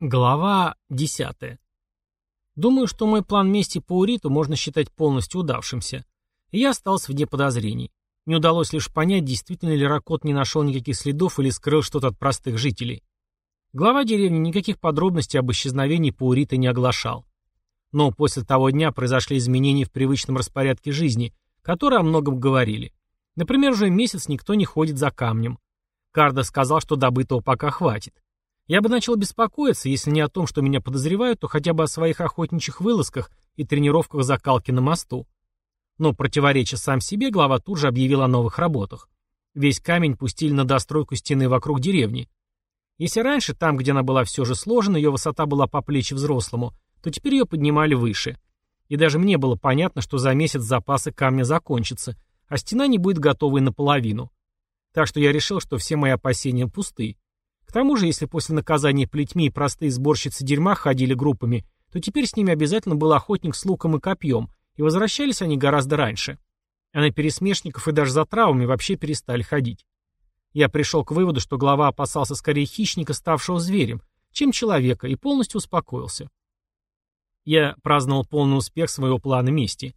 Глава 10. Думаю, что мой план мести по Уриту можно считать полностью удавшимся. И я остался вне подозрений. Не удалось лишь понять, действительно ли Ракот не нашел никаких следов или скрыл что-то от простых жителей. Глава деревни никаких подробностей об исчезновении Паурита не оглашал. Но после того дня произошли изменения в привычном распорядке жизни, которые о многом говорили. Например, уже месяц никто не ходит за камнем. Карда сказал, что добытого пока хватит. Я бы начал беспокоиться, если не о том, что меня подозревают, то хотя бы о своих охотничьих вылазках и тренировках закалки на мосту. Но, противореча сам себе, глава тут же объявил о новых работах. Весь камень пустили на достройку стены вокруг деревни. Если раньше, там, где она была все же сложена, ее высота была по плечи взрослому, то теперь ее поднимали выше. И даже мне было понятно, что за месяц запасы камня закончатся, а стена не будет готовой наполовину. Так что я решил, что все мои опасения пусты. К тому же, если после наказания плетьми простые сборщицы дерьма ходили группами, то теперь с ними обязательно был охотник с луком и копьем, и возвращались они гораздо раньше. А на пересмешников и даже за травами вообще перестали ходить. Я пришел к выводу, что глава опасался скорее хищника, ставшего зверем, чем человека, и полностью успокоился. Я праздновал полный успех своего плана мести.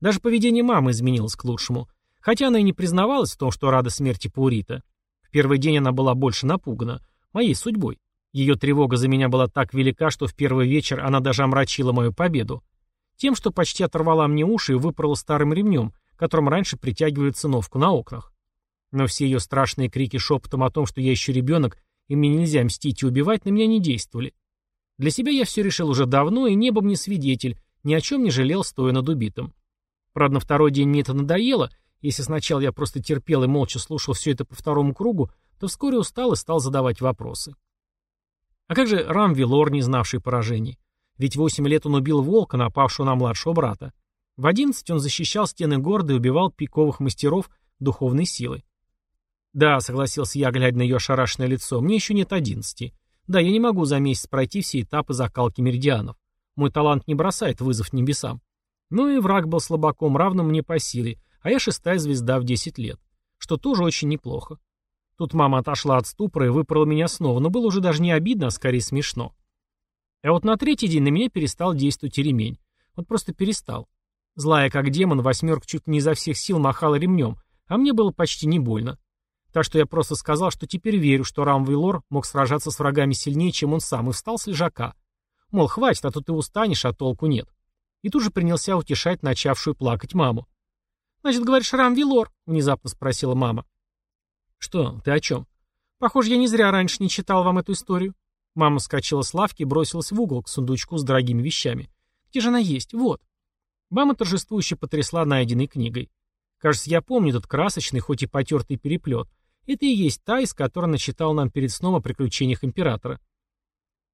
Даже поведение мамы изменилось к лучшему, хотя она и не признавалась в том, что рада смерти Паурита первый день она была больше напугана. Моей судьбой. Ее тревога за меня была так велика, что в первый вечер она даже омрачила мою победу. Тем, что почти оторвала мне уши и выпорола старым ремнем, которым раньше притягивали циновку на окнах. Но все ее страшные крики шепотом о том, что я еще ребенок, и мне нельзя мстить и убивать, на меня не действовали. Для себя я все решил уже давно, и небом не свидетель, ни о чем не жалел, стоя над убитым. Правда, на второй день мне это надоело, если сначала я просто терпел и молча слушал все это по второму кругу, то вскоре устал и стал задавать вопросы. А как же Рам Вилор, не знавший поражений? Ведь восемь лет он убил волка, напавшего на младшего брата. В одиннадцать он защищал стены города и убивал пиковых мастеров духовной силы. «Да», — согласился я, глядя на ее ошарашенное лицо, — «мне еще нет одиннадцати. Да, я не могу за месяц пройти все этапы закалки меридианов. Мой талант не бросает вызов небесам. Ну и враг был слабаком, равным мне по силе, а я шестая звезда в 10 лет, что тоже очень неплохо. Тут мама отошла от ступора и выпорола меня снова, но было уже даже не обидно, а скорее смешно. А вот на третий день на меня перестал действовать ремень. Вот просто перестал. Злая как демон, восьмерка чуть не изо всех сил махала ремнем, а мне было почти не больно. Так что я просто сказал, что теперь верю, что Рам Вейлор мог сражаться с врагами сильнее, чем он сам, и встал с лежака. Мол, хватит, а то ты устанешь, а толку нет. И тут же принялся утешать начавшую плакать маму. «Значит, говоришь, Рам Вилор?» — внезапно спросила мама. «Что? Ты о чем?» «Похоже, я не зря раньше не читал вам эту историю». Мама скачала с лавки и бросилась в угол к сундучку с дорогими вещами. «Где же она есть? Вот». Мама торжествующе потрясла найденной книгой. Кажется, я помню этот красочный, хоть и потертый переплет. Это и есть та, из которой начитал нам перед сном о приключениях императора.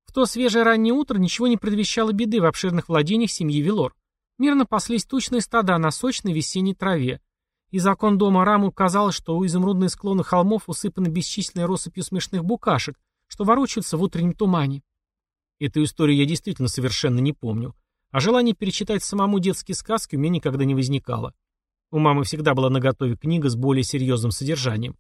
В то свежее раннее утро ничего не предвещало беды в обширных владениях семьи Вилор. Мирно паслись тучные стада на сочной весенней траве. И закон дома Раму казалось, что у изумрудные склоны холмов усыпаны бесчисленной россыпью смешных букашек, что ворочаются в утреннем тумане. Эту историю я действительно совершенно не помню. А желание перечитать самому детские сказки у меня никогда не возникало. У мамы всегда была наготове книга с более серьезным содержанием.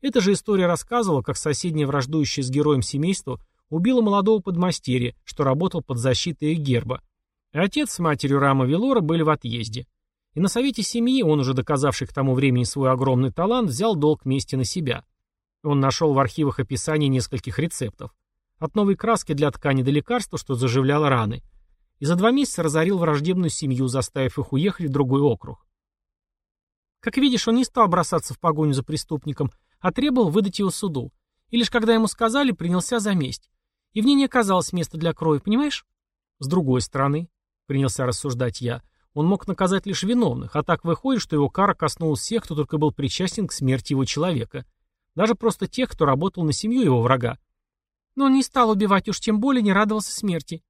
Эта же история рассказывала, как соседнее враждующее с героем семейство убило молодого подмастерья, что работал под защитой их герба, Отец с матерью Рама Велора были в отъезде. И на совете семьи он, уже доказавший к тому времени свой огромный талант, взял долг мести на себя. Он нашел в архивах описание нескольких рецептов. От новой краски для ткани до лекарства, что заживляло раны. И за два месяца разорил враждебную семью, заставив их уехать в другой округ. Как видишь, он не стал бросаться в погоню за преступником, а требовал выдать его суду. И лишь когда ему сказали, принялся за месть. И в ней не оказалось места для крови, понимаешь? С другой стороны, принялся рассуждать я. Он мог наказать лишь виновных, а так выходит, что его кара коснулась всех, кто только был причастен к смерти его человека. Даже просто тех, кто работал на семью его врага. Но он не стал убивать, уж тем более не радовался смерти.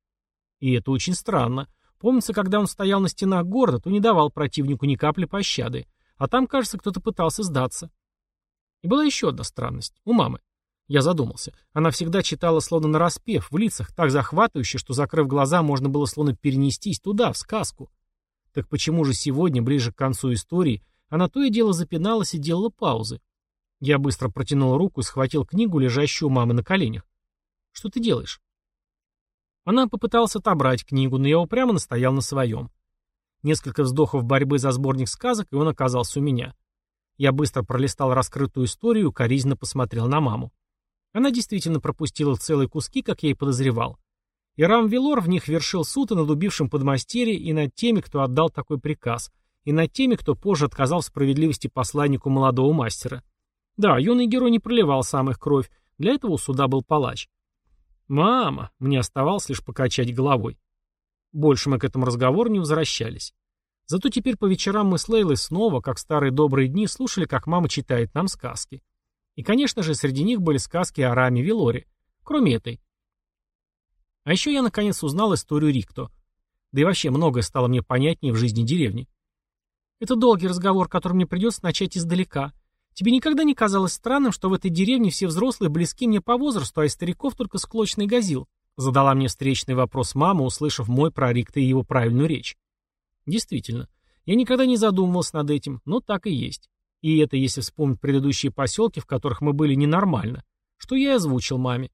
И это очень странно. Помнится, когда он стоял на стенах города, то не давал противнику ни капли пощады. А там, кажется, кто-то пытался сдаться. И была еще одна странность. У мамы. Я задумался. Она всегда читала словно нараспев, в лицах, так захватывающе, что, закрыв глаза, можно было словно перенестись туда, в сказку. Так почему же сегодня, ближе к концу истории, она то и дело запиналась и делала паузы? Я быстро протянул руку и схватил книгу, лежащую у мамы на коленях. «Что ты делаешь?» Она попыталась отобрать книгу, но я упрямо настоял на своем. Несколько вздохов борьбы за сборник сказок, и он оказался у меня. Я быстро пролистал раскрытую историю и коризненно посмотрел на маму. Она действительно пропустила целые куски, как я и подозревал. И Рам Велор в них вершил суд и над убившим подмастерье, и над теми, кто отдал такой приказ, и над теми, кто позже отказал в справедливости посланнику молодого мастера. Да, юный герой не проливал сам их кровь, для этого у суда был палач. «Мама!» — мне оставалось лишь покачать головой. Больше мы к этому разговору не возвращались. Зато теперь по вечерам мы с Лейлой снова, как старые добрые дни, слушали, как мама читает нам сказки. И, конечно же, среди них были сказки о Раме Вилоре, кроме этой. А еще я наконец узнал историю Рикто. Да и вообще многое стало мне понятнее в жизни деревни. Это долгий разговор, который мне придется начать издалека. Тебе никогда не казалось странным, что в этой деревне все взрослые близки мне по возрасту, а из стариков только склочный газил? Задала мне встречный вопрос мама, услышав мой про Рикта и его правильную речь. Действительно, я никогда не задумывался над этим, но так и есть. И это, если вспомнить предыдущие поселки, в которых мы были, ненормально. Что я и озвучил маме.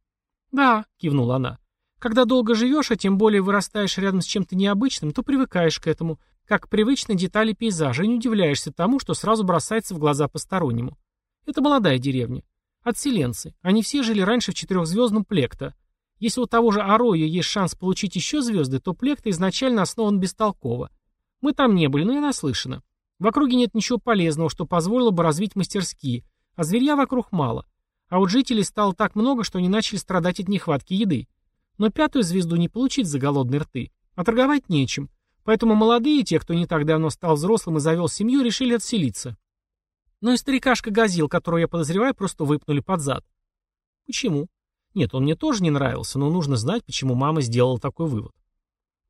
«Да», — кивнула она. «Когда долго живешь, а тем более вырастаешь рядом с чем-то необычным, то привыкаешь к этому, как к привычной детали пейзажа, и не удивляешься тому, что сразу бросается в глаза постороннему. Это молодая деревня. Отселенцы. Они все жили раньше в четырехзвездном Плекта. Если у того же Ароя есть шанс получить еще звезды, то Плекта изначально основан бестолково. Мы там не были, но я наслышана. В округе нет ничего полезного, что позволило бы развить мастерские, а зверья вокруг мало. А вот жителей стало так много, что они начали страдать от нехватки еды. Но пятую звезду не получить за голодные рты. А торговать нечем. Поэтому молодые, те, кто не так давно стал взрослым и завел семью, решили отселиться. Но и старикашка Газил, которого я подозреваю, просто выпнули под зад. Почему? Нет, он мне тоже не нравился, но нужно знать, почему мама сделала такой вывод.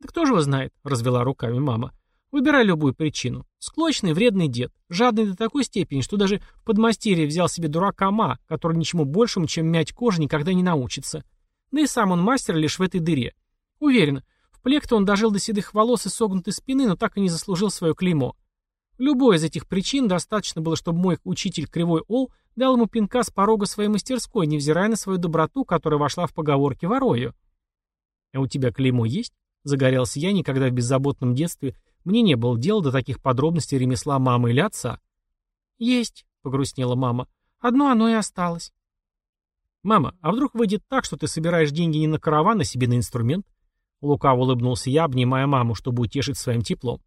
Да кто же его знает, развела руками мама. Выбирай любую причину. Склочный, вредный дед, жадный до такой степени, что даже в подмастерье взял себе дурака Ма, который ничему большему, чем мять кожу, никогда не научится. Да и сам он мастер лишь в этой дыре. Уверен, Плекта он дожил до седых волос и согнутой спины, но так и не заслужил свое клеймо. Любой из этих причин достаточно было, чтобы мой учитель Кривой Ол дал ему пинка с порога своей мастерской, невзирая на свою доброту, которая вошла в поговорки ворою. «А у тебя клеймо есть?» — загорелся я, никогда в беззаботном детстве мне не было дела до таких подробностей ремесла мамы или отца. «Есть», — погрустнела мама. «Одно оно и осталось». «Мама, а вдруг выйдет так, что ты собираешь деньги не на караван, а себе на инструмент?» Лукаво улыбнулся я, обнимая маму, чтобы утешить своим теплом.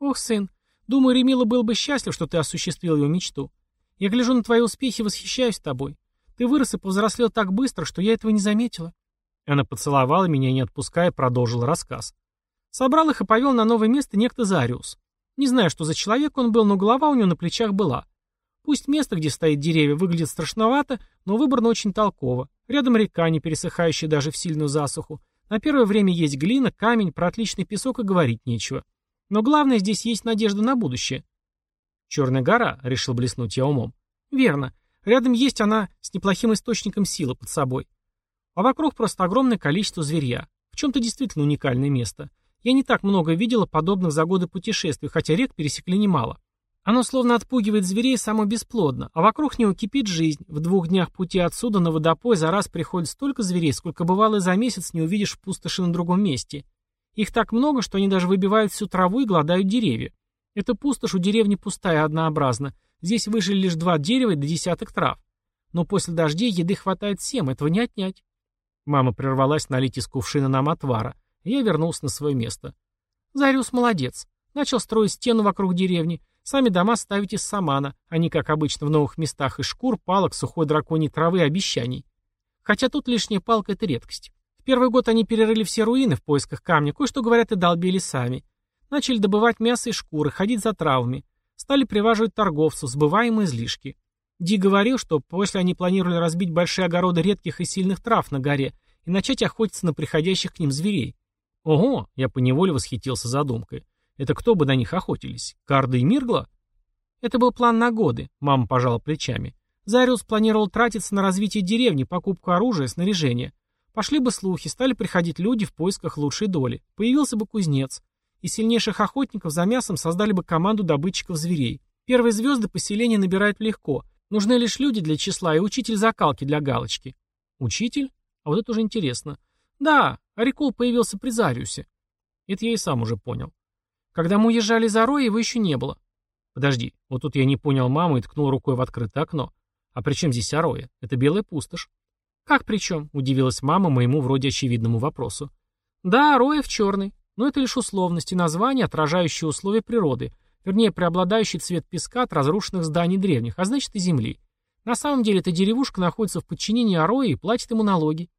«Ох, сын, думаю, Ремила был бы счастлив, что ты осуществил его мечту. Я гляжу на твои успехи и восхищаюсь тобой. Ты вырос и повзрослел так быстро, что я этого не заметила». Она поцеловала меня, не отпуская, продолжила рассказ. Собрал их и повел на новое место некто Зариус. Не знаю, что за человек он был, но голова у него на плечах была. Пусть место, где стоит деревья, выглядит страшновато, но выбрано очень толково. Рядом река, не пересыхающая даже в сильную засуху. На первое время есть глина, камень, про отличный песок и говорить нечего. Но главное, здесь есть надежда на будущее. Черная гора, решил блеснуть я умом. Верно. Рядом есть она с неплохим источником силы под собой. А вокруг просто огромное количество зверья. В чем-то действительно уникальное место. Я не так много видела подобных за годы путешествий, хотя рек пересекли немало. Оно словно отпугивает зверей само бесплодно, а вокруг него кипит жизнь. В двух днях пути отсюда на водопой за раз приходит столько зверей, сколько бывало и за месяц не увидишь в пустоши на другом месте. Их так много, что они даже выбивают всю траву и гладают деревья. Эта пустошь у деревни пустая и однообразна. Здесь выжили лишь два дерева и до десяток трав. Но после дождей еды хватает всем, этого не отнять. Мама прервалась налить из кувшина нам отвара. Я вернулся на свое место. Зариус молодец. Начал строить стену вокруг деревни. Сами дома ставить из самана, а не, как обычно, в новых местах из шкур, палок, сухой драконьей травы и обещаний. Хотя тут лишняя палка — это редкость. В первый год они перерыли все руины в поисках камня, кое-что, говорят, и долбили сами. Начали добывать мясо и шкуры, ходить за травами. Стали приваживать торговцев, сбываемые излишки. Ди говорил, что после они планировали разбить большие огороды редких и сильных трав на горе и начать охотиться на приходящих к ним зверей. Ого, я поневоле восхитился задумкой. Это кто бы на них охотились? Карда и Миргла? Это был план на годы, мама пожала плечами. Зариус планировал тратиться на развитие деревни, покупку оружия, снаряжения. Пошли бы слухи, стали приходить люди в поисках лучшей доли. Появился бы кузнец. И сильнейших охотников за мясом создали бы команду добытчиков зверей. Первые звезды поселения набирают легко. Нужны лишь люди для числа и учитель закалки для галочки. Учитель? А вот это уже интересно. Да, Арикол появился при Зариусе. Это я и сам уже понял. Когда мы уезжали за Рой, его еще не было. Подожди, вот тут я не понял маму и ткнул рукой в открытое окно. А при чем здесь Ароя? Это белая пустошь. Как при чем? Удивилась мама моему вроде очевидному вопросу. Да, Ароя в черный. Но это лишь условности, название, отражающие условия природы. Вернее, преобладающий цвет песка от разрушенных зданий древних, а значит и земли. На самом деле эта деревушка находится в подчинении Ароя и платит ему налоги.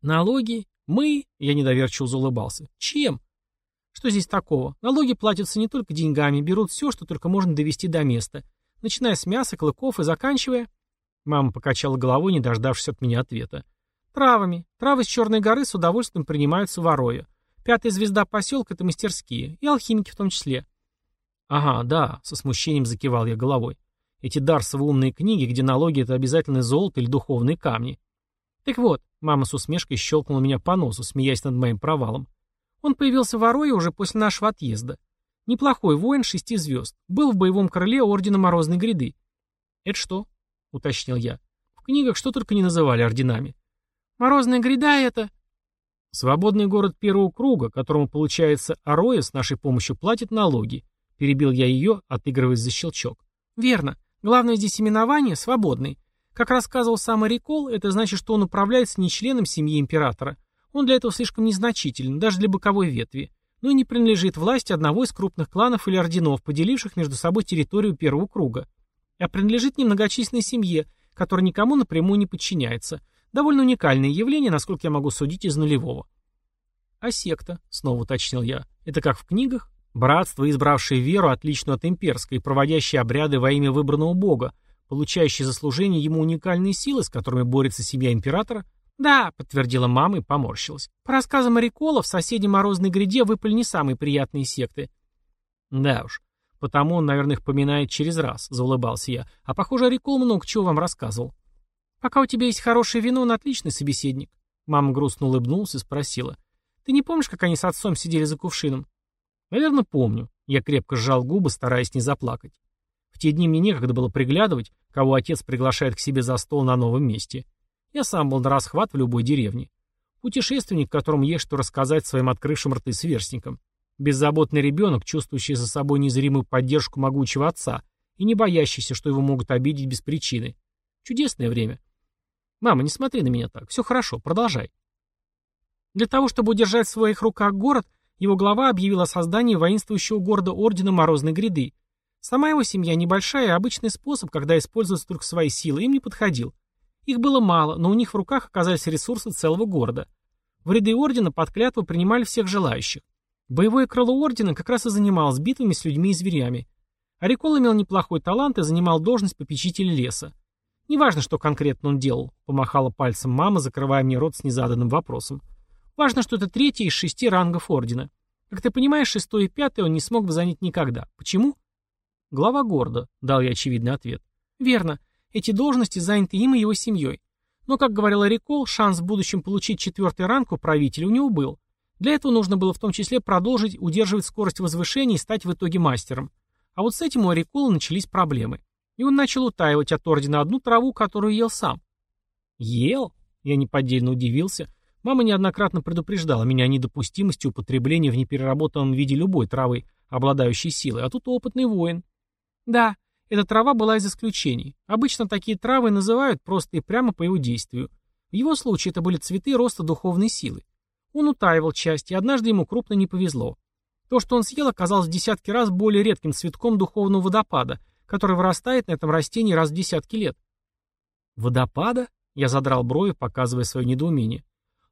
Налоги? Мы? Я недоверчиво заулыбался. Чем? Что здесь такого? Налоги платятся не только деньгами, берут все, что только можно довести до места. Начиная с мяса, клыков и заканчивая... Мама покачала головой, не дождавшись от меня ответа. Травами. Травы с Черной горы с удовольствием принимаются вороя. Пятая звезда поселка — это мастерские. И алхимики в том числе. Ага, да, со смущением закивал я головой. Эти дарсовые умные книги, где налоги — это обязательно золото или духовные камни. Так вот, мама с усмешкой щелкнула меня по носу, смеясь над моим провалом. Он появился в Орое уже после нашего отъезда. Неплохой воин шести звезд. Был в боевом крыле Ордена Морозной Гряды. «Это что?» — уточнил я. «В книгах что только не называли орденами». «Морозная Гряда — это...» «Свободный город первого круга, которому, получается, Ароя с нашей помощью платит налоги», — перебил я ее, отыгрываясь за щелчок. «Верно. Главное здесь именование — свободный. Как рассказывал сам Арикол, это значит, что он управляется не членом семьи императора, он для этого слишком незначителен, даже для боковой ветви, но и не принадлежит власти одного из крупных кланов или орденов, поделивших между собой территорию первого круга, а принадлежит немногочисленной семье, которая никому напрямую не подчиняется. Довольно уникальное явление, насколько я могу судить из нулевого. «А секта?» — снова уточнил я. «Это как в книгах? Братство, избравшее веру, отличную от имперской, проводящее обряды во имя выбранного бога, получающее за служение ему уникальные силы, с которыми борется семья императора, «Да», — подтвердила мама и поморщилась. «По рассказам Арикола, в соседней Морозной гряде выпали не самые приятные секты». «Да уж. Потому он, наверное, их поминает через раз», — заулыбался я. «А похоже, Арикол много чего вам рассказывал». «Пока у тебя есть хорошее вино, он отличный собеседник». Мама грустно улыбнулась и спросила. «Ты не помнишь, как они с отцом сидели за кувшином?» «Наверное, помню». Я крепко сжал губы, стараясь не заплакать. В те дни мне некогда было приглядывать, кого отец приглашает к себе за стол на новом месте. Я сам был на расхват в любой деревне. Путешественник, которому есть что рассказать своим открывшим рты сверстникам. Беззаботный ребенок, чувствующий за собой незримую поддержку могучего отца и не боящийся, что его могут обидеть без причины. Чудесное время. Мама, не смотри на меня так. Все хорошо, продолжай. Для того, чтобы удержать в своих руках город, его глава объявил о создании воинствующего города Ордена Морозной Гряды. Сама его семья небольшая, и обычный способ, когда используются только свои силы, им не подходил. Их было мало, но у них в руках оказались ресурсы целого города. В ряды ордена под клятву принимали всех желающих. Боевое крыло ордена как раз и занималось битвами с людьми и зверями. Арикол имел неплохой талант и занимал должность попечителя леса. Неважно, что конкретно он делал, помахала пальцем мама, закрывая мне рот с незаданным вопросом. Важно, что это третий из шести рангов ордена. Как ты понимаешь, шестой и пятый он не смог бы занять никогда. Почему? Глава города, дал я очевидный ответ. Верно. Эти должности заняты им и его семьей. Но, как говорил Рикол, шанс в будущем получить четвертый ранг у правителя у него был. Для этого нужно было в том числе продолжить удерживать скорость возвышения и стать в итоге мастером. А вот с этим у Арикола начались проблемы. И он начал утаивать от ордена одну траву, которую ел сам. Ел? Я неподдельно удивился. Мама неоднократно предупреждала меня о недопустимости употребления в непереработанном виде любой травы, обладающей силой, а тут опытный воин. Да, эта трава была из исключений. Обычно такие травы называют просто и прямо по его действию. В его случае это были цветы роста духовной силы. Он утаивал часть, и однажды ему крупно не повезло. То, что он съел, оказалось в десятки раз более редким цветком духовного водопада, который вырастает на этом растении раз в десятки лет. «Водопада?» — я задрал брови, показывая свое недоумение.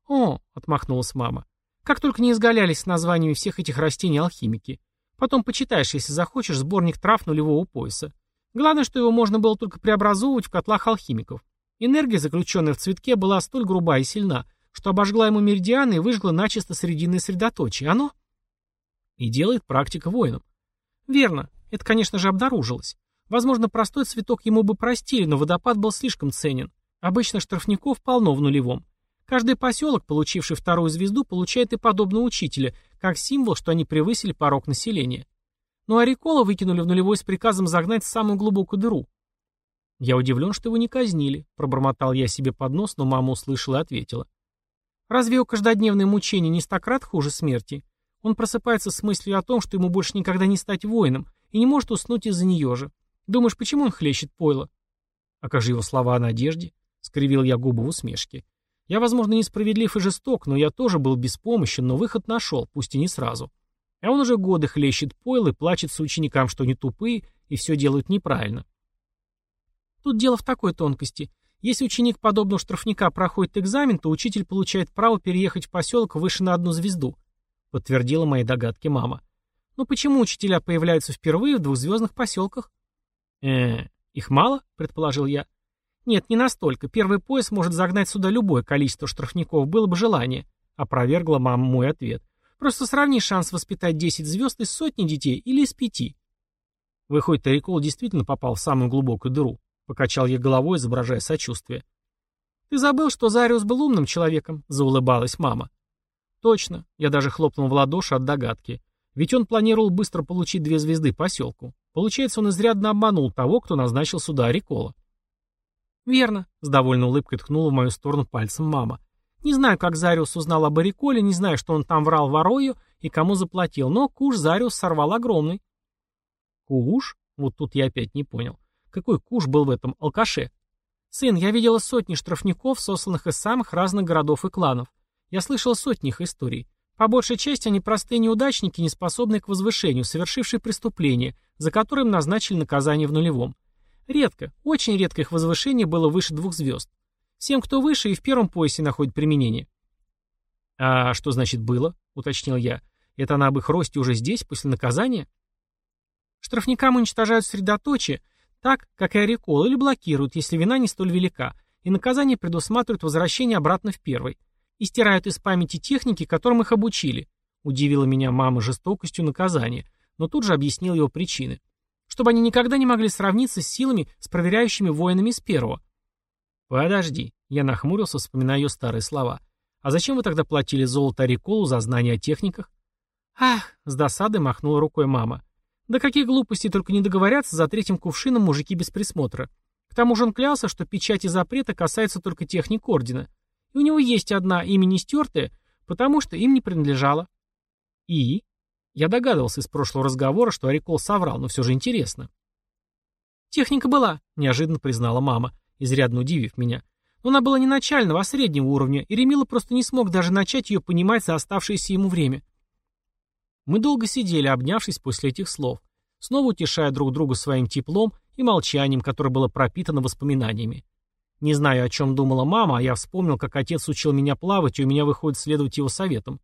«О!» — отмахнулась мама. «Как только не изгалялись с названиями всех этих растений алхимики. Потом почитаешь, если захочешь, сборник трав нулевого пояса. Главное, что его можно было только преобразовывать в котлах алхимиков. Энергия, заключенная в цветке, была столь груба и сильна, что обожгла ему меридианы и выжгла начисто срединное средоточие. Оно и делает практика воином. Верно, это, конечно же, обнаружилось. Возможно, простой цветок ему бы простили, но водопад был слишком ценен. Обычно штрафников полно в нулевом. Каждый поселок, получивший вторую звезду, получает и подобного учителя, как символ, что они превысили порог населения. Ну а Рикола выкинули в нулевой с приказом загнать в самую глубокую дыру. «Я удивлен, что его не казнили», — пробормотал я себе под нос, но мама услышала и ответила. Разве его каждодневное мучение не стократ хуже смерти? Он просыпается с мыслью о том, что ему больше никогда не стать воином, и не может уснуть из-за нее же. Думаешь, почему он хлещет пойло? Как же его слова о надежде? Скривил я губы в усмешке. Я, возможно, несправедлив и жесток, но я тоже был беспомощен, но выход нашел, пусть и не сразу. А он уже годы хлещет пойл и плачет ученикам, что они тупые и все делают неправильно. Тут дело в такой тонкости. Если ученик подобного штрафника проходит экзамен, то учитель получает право переехать в поселок выше на одну звезду, подтвердила мои догадки мама. Но почему учителя появляются впервые в двухзвездных поселках? э их мало, предположил я. Нет, не настолько. Первый пояс может загнать сюда любое количество штрафников, было бы желание, опровергла мама мой ответ. Просто сравни шанс воспитать 10 звезд из сотни детей или из пяти. Выходит, Тарикол действительно попал в самую глубокую дыру. Покачал я головой, изображая сочувствие. «Ты забыл, что Зариус был умным человеком», — заулыбалась мама. «Точно». Я даже хлопнул в ладоши от догадки. Ведь он планировал быстро получить две звезды поселку. Получается, он изрядно обманул того, кто назначил сюда Арикола. «Верно», — с довольной улыбкой ткнула в мою сторону пальцем мама. «Не знаю, как Зариус узнал об Ариколе, не знаю, что он там врал ворою и кому заплатил, но куш Зариус сорвал огромный». «Куш?» Вот тут я опять не понял. Какой куш был в этом алкаше? Сын, я видела сотни штрафников, сосланных из самых разных городов и кланов. Я слышала сотни их историй. По большей части они простые неудачники, не способные к возвышению, совершившие преступление, за которое им назначили наказание в нулевом. Редко, очень редко их возвышение было выше двух звезд. Всем, кто выше, и в первом поясе находит применение. «А что значит было?» — уточнил я. «Это она об их росте уже здесь, после наказания?» Штрафникам уничтожают средоточие, так, как и орекол, или блокируют, если вина не столь велика, и наказание предусматривает возвращение обратно в первый. И стирают из памяти техники, которым их обучили. Удивила меня мама жестокостью наказания, но тут же объяснил его причины. Чтобы они никогда не могли сравниться с силами, с проверяющими воинами из первого. «Подожди», — я нахмурился, вспоминая ее старые слова. «А зачем вы тогда платили золото Ориколу за знания о техниках?» «Ах!» — с досадой махнула рукой мама. Да какие глупости только не договорятся за третьим кувшином мужики без присмотра. К тому же он клялся, что печати запрета касается только техник ордена. И у него есть одна, имя не стертая, потому что им не принадлежало. И? Я догадывался из прошлого разговора, что Арикол соврал, но все же интересно. Техника была, неожиданно признала мама, изрядно удивив меня. Но она была не начального, а среднего уровня, и Ремила просто не смог даже начать ее понимать за оставшееся ему время. Мы долго сидели, обнявшись после этих слов, снова утешая друг друга своим теплом и молчанием, которое было пропитано воспоминаниями. Не знаю, о чем думала мама, а я вспомнил, как отец учил меня плавать, и у меня выходит следовать его советам.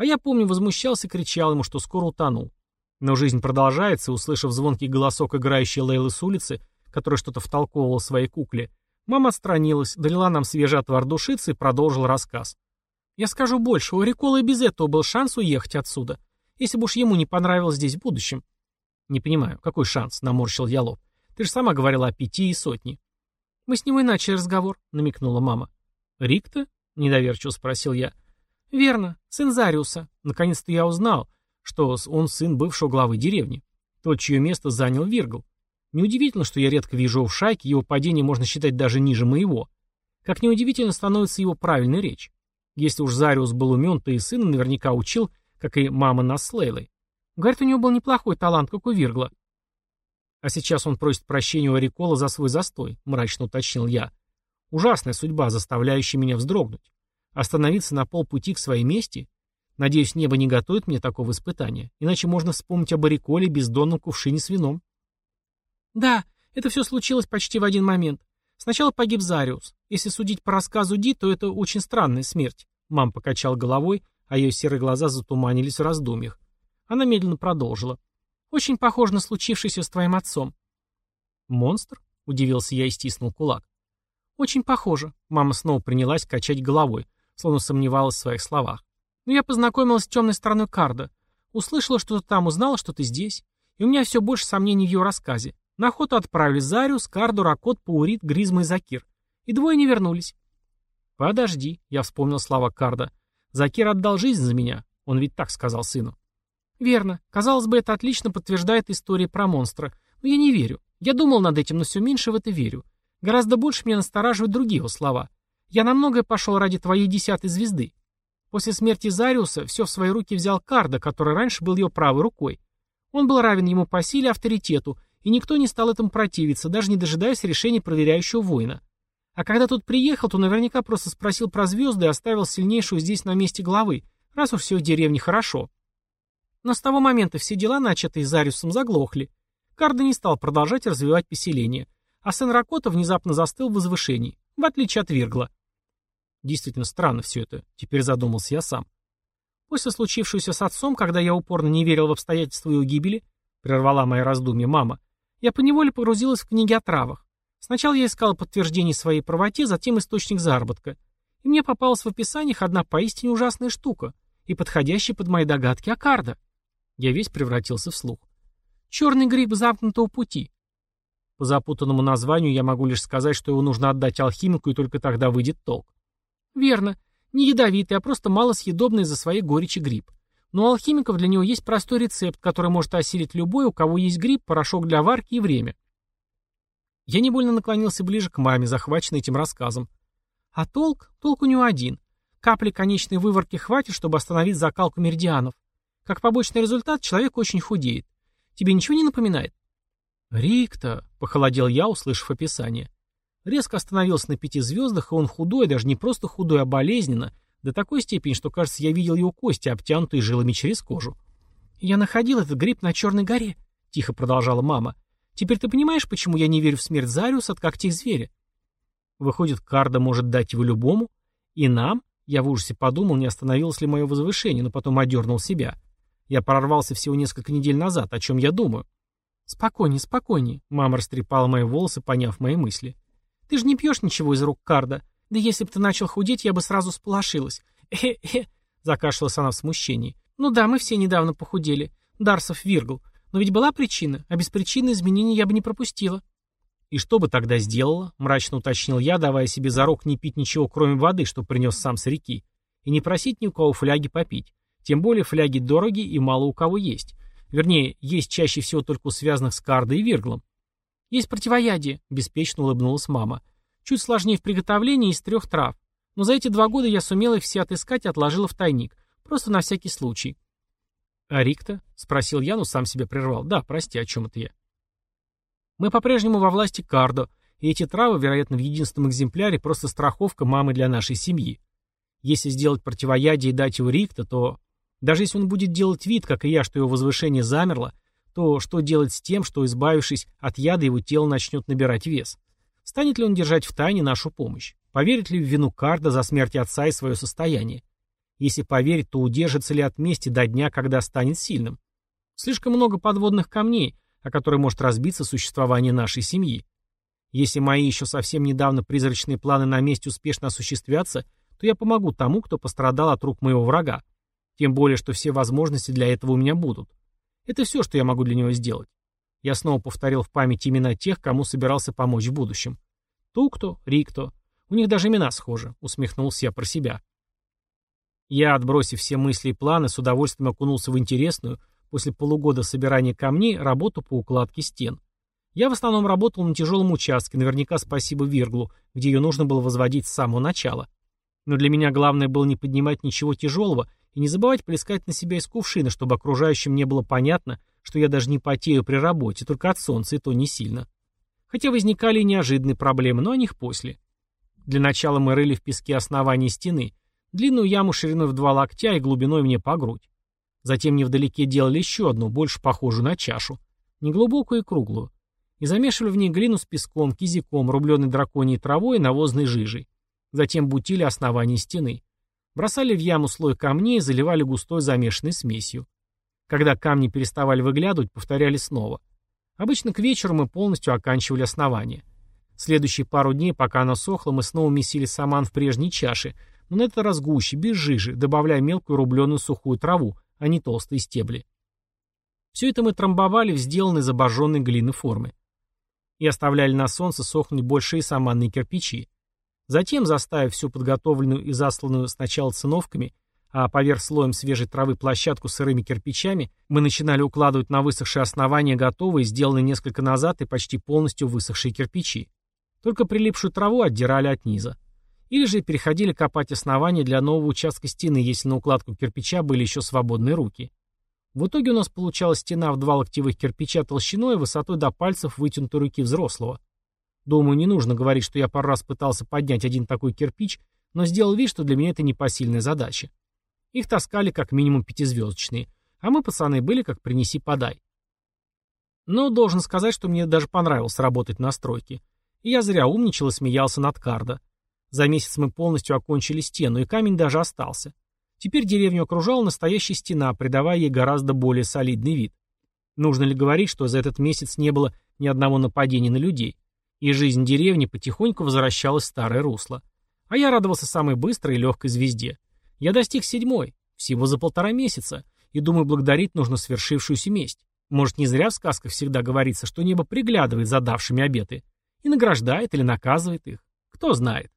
А я, помню, возмущался и кричал ему, что скоро утону. Но жизнь продолжается, услышав звонкий голосок играющей Лейлы с улицы, который что-то втолковывал своей кукле, мама отстранилась, долила нам свежий отвар душицы и продолжила рассказ. Я скажу больше, у Рикола и без этого был шанс уехать отсюда. Если бы уж ему не понравилось здесь в будущем. Не понимаю, какой шанс, наморщил я лоб. Ты же сама говорила о пяти и сотне. Мы с ним и начали разговор, намекнула мама. Рикта? Недоверчиво спросил я. Верно, сын Зариуса. Наконец-то я узнал, что он сын бывшего главы деревни. Тот, чье место занял Виргл. Неудивительно, что я редко вижу его в шайке, его падение можно считать даже ниже моего. Как неудивительно становится его правильная речь. Если уж Зариус был умен, то и сына наверняка учил, как и мама нас с Лейлой. Говорит, у него был неплохой талант, как у Виргла. А сейчас он просит прощения у Арикола за свой застой, мрачно уточнил я. Ужасная судьба, заставляющая меня вздрогнуть. Остановиться на полпути к своей мести? Надеюсь, небо не готовит мне такого испытания, иначе можно вспомнить об Ариколе бездонном кувшине с вином. Да, это все случилось почти в один момент. Сначала погиб Зариус. Если судить по рассказу Ди, то это очень странная смерть. Мам покачал головой, а ее серые глаза затуманились в раздумьях. Она медленно продолжила. «Очень похоже на случившееся с твоим отцом». «Монстр?» — удивился я и стиснул кулак. «Очень похоже». Мама снова принялась качать головой, словно сомневалась в своих словах. «Но я познакомилась с темной стороной Карда. Услышала, что ты там, узнала, что ты здесь. И у меня все больше сомнений в ее рассказе. На охоту отправились Зариус, Карду, Ракот, Паурит, Гризма и Закир. И двое не вернулись». «Подожди», — я вспомнил слова Карда. Закир отдал жизнь за меня. Он ведь так сказал сыну. Верно. Казалось бы, это отлично подтверждает история про монстра. Но я не верю. Я думал над этим, но все меньше в это верю. Гораздо больше меня настораживают другие его слова. Я на многое пошел ради твоей десятой звезды. После смерти Зариуса все в свои руки взял Карда, который раньше был ее правой рукой. Он был равен ему по силе и авторитету, и никто не стал этому противиться, даже не дожидаясь решения проверяющего воина. А когда тот приехал, то наверняка просто спросил про звезды и оставил сильнейшую здесь на месте главы, раз уж все в деревне хорошо. Но с того момента все дела, начатые Зариусом, заглохли. Карда не стал продолжать развивать поселение, а сын Ракота внезапно застыл в возвышении, в отличие от Виргла. Действительно странно все это, теперь задумался я сам. После случившегося с отцом, когда я упорно не верил в обстоятельства его гибели, прервала мои раздумья мама, я поневоле погрузилась в книги о травах. Сначала я искала подтверждение своей правоте, затем источник заработка. И мне попалась в описаниях одна поистине ужасная штука и подходящая под мои догадки Акарда. Я весь превратился в слух. Черный гриб замкнутого пути. По запутанному названию я могу лишь сказать, что его нужно отдать алхимику, и только тогда выйдет толк. Верно. Не ядовитый, а просто малосъедобный за своей горечи гриб. Но у алхимиков для него есть простой рецепт, который может осилить любой, у кого есть гриб, порошок для варки и время. Я невольно наклонился ближе к маме, захваченной этим рассказом. А толк? Толк у него один. Капли конечной выворки хватит, чтобы остановить закалку меридианов. Как побочный результат, человек очень худеет. Тебе ничего не напоминает? Рикта, похолодел я, услышав описание. Резко остановился на пяти звездах, и он худой, даже не просто худой, а болезненно, до такой степени, что, кажется, я видел его кости, обтянутые жилами через кожу. «Я находил этот гриб на Черной горе», — тихо продолжала мама. «Теперь ты понимаешь, почему я не верю в смерть Зариуса от когтей зверя?» Выходит, Карда может дать его любому? И нам? Я в ужасе подумал, не остановилось ли мое возвышение, но потом одернул себя. Я прорвался всего несколько недель назад, о чем я думаю. «Спокойнее, спокойнее», — мама растрепала мои волосы, поняв мои мысли. Ты же не пьешь ничего из рук Карда. Да если бы ты начал худеть, я бы сразу сполошилась. Э-э-э, закашлялась она в смущении. Ну да, мы все недавно похудели. Дарсов виргл. Но ведь была причина, а без причины изменений я бы не пропустила. И что бы тогда сделала? Мрачно уточнил я, давая себе зарок не пить ничего, кроме воды, что принес сам с реки. И не просить ни у кого фляги попить. Тем более фляги дорогие и мало у кого есть. Вернее, есть чаще всего только у связанных с Кардой и Вирглом. «Есть противоядие», — беспечно улыбнулась мама. «Чуть сложнее в приготовлении из трех трав. Но за эти два года я сумела их все отыскать и отложила в тайник. Просто на всякий случай». «А Рикта?» — спросил я, но сам себя прервал. «Да, прости, о чем это я?» «Мы по-прежнему во власти Кардо, и эти травы, вероятно, в единственном экземпляре просто страховка мамы для нашей семьи. Если сделать противоядие и дать его Рикта, то... Даже если он будет делать вид, как и я, что его возвышение замерло, то что делать с тем, что, избавившись от яда, его тело начнет набирать вес? Станет ли он держать в тайне нашу помощь? Поверит ли в вину Карда за смерть отца и свое состояние? Если поверит, то удержится ли от мести до дня, когда станет сильным? Слишком много подводных камней, о которые может разбиться существование нашей семьи. Если мои еще совсем недавно призрачные планы на месте успешно осуществятся, то я помогу тому, кто пострадал от рук моего врага. Тем более, что все возможности для этого у меня будут. Это все, что я могу для него сделать. Я снова повторил в память имена тех, кому собирался помочь в будущем. Тукто, Рикто. У них даже имена схожи, усмехнулся я про себя. Я, отбросив все мысли и планы, с удовольствием окунулся в интересную, после полугода собирания камней, работу по укладке стен. Я в основном работал на тяжелом участке, наверняка спасибо Вирглу, где ее нужно было возводить с самого начала. Но для меня главное было не поднимать ничего тяжелого и не забывать плескать на себя из кувшина, чтобы окружающим не было понятно, что я даже не потею при работе, только от солнца, и то не сильно. Хотя возникали и неожиданные проблемы, но о них после. Для начала мы рыли в песке основания стены, длинную яму шириной в два локтя и глубиной мне по грудь. Затем невдалеке делали еще одну, больше похожую на чашу, неглубокую и круглую, и замешивали в ней глину с песком, кизиком, рубленой драконьей травой и навозной жижей. Затем бутили основание стены. Бросали в яму слой камней и заливали густой замешанной смесью. Когда камни переставали выглядывать, повторяли снова. Обычно к вечеру мы полностью оканчивали основание. Следующие пару дней, пока оно сохло, мы снова месили саман в прежней чаше, но на этот раз гуще, без жижи, добавляя мелкую рубленую сухую траву, а не толстые стебли. Все это мы трамбовали в сделанной из обожженной глины формы. И оставляли на солнце сохнуть большие саманные кирпичи. Затем, заставив всю подготовленную и засланную сначала циновками, а поверх слоем свежей травы площадку с сырыми кирпичами, мы начинали укладывать на высохшие основания готовые, сделанные несколько назад и почти полностью высохшие кирпичи. Только прилипшую траву отдирали от низа. Или же переходили копать основания для нового участка стены, если на укладку кирпича были еще свободные руки. В итоге у нас получалась стена в два локтевых кирпича толщиной и высотой до пальцев вытянутой руки взрослого. Думаю, не нужно говорить, что я пару раз пытался поднять один такой кирпич, но сделал вид, что для меня это непосильная задача. Их таскали как минимум пятизвездочные, а мы, пацаны, были как принеси-подай. Но должен сказать, что мне даже понравилось работать на стройке. И я зря умничал и смеялся над Кардо. За месяц мы полностью окончили стену, и камень даже остался. Теперь деревню окружала настоящая стена, придавая ей гораздо более солидный вид. Нужно ли говорить, что за этот месяц не было ни одного нападения на людей, и жизнь деревни потихоньку возвращалась в старое русло. А я радовался самой быстрой и легкой звезде. Я достиг седьмой, всего за полтора месяца, и думаю, благодарить нужно свершившуюся месть. Может, не зря в сказках всегда говорится, что небо приглядывает за давшими обеты и награждает или наказывает их. Кто знает.